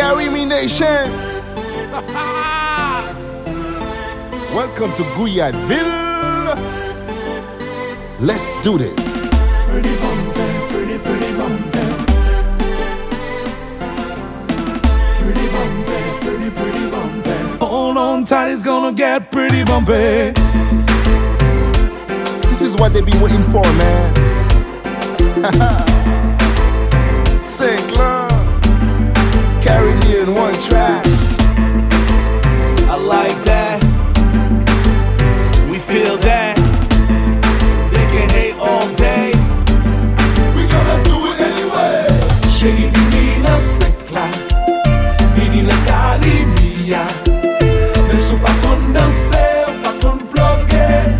Carimi nation. Welcome to Guyadville. Let's do this. Pretty bumpy, pretty, pretty bumpy. Pretty bumpy, pretty, pretty bumpy. Hold on tight, it's gonna get pretty bumpy. This is what they've been waiting for, man. Sing love. Carimi in one track. I like that. We feel that. They can hate all day. We gonna do it anyway. Scegli una secla, vini la carimia. Nel suo pacon danse, pacon ploghe,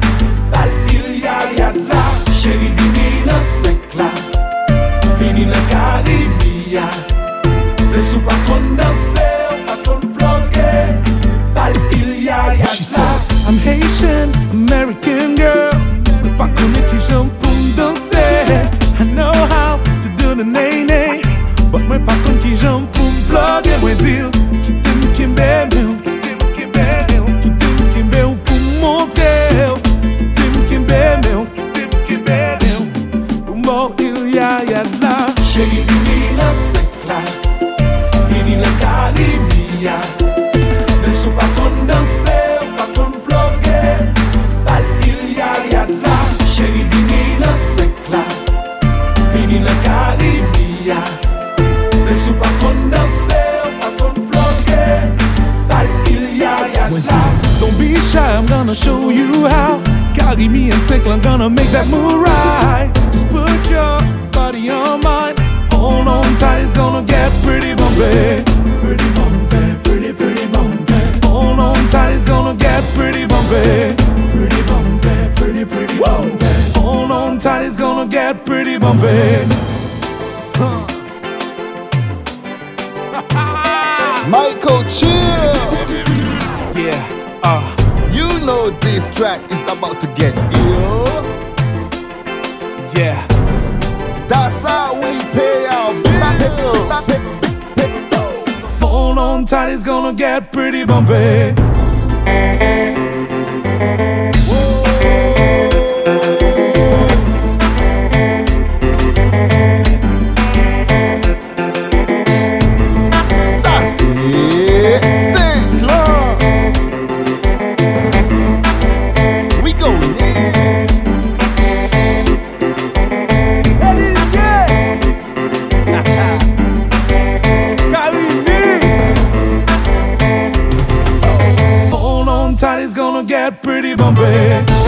dal ilya yadla. Scegli una secla, vini la carimia. Sou pa kon danse, ou pa kon vloge Bal il ya ya la I'm Haitian, American girl. Nou pa konen ki jan pou danse I know how to do the nay-nay. But mwen pa kon ki jan pou vloge Mwen dil ya Don't be shy, I'm gonna show you how. Carimi and Sickle, I'm gonna make that move right. Just put your body on mine. Hold on tight, it's gonna get pretty bumpy. Pretty bumpy, pretty, pretty bumpy. Hold on tight, it's gonna get pretty bumpy. Pretty bumpy, pretty, pretty bumpy. Hold on tight, it's gonna get pretty bumpy. Michael Chill. this track is about to get ill. Yeah, that's how we pay our bills. Hold on tight, it's gonna get pretty bumpy. Sassy. Sometimes it's gonna get pretty bumpy.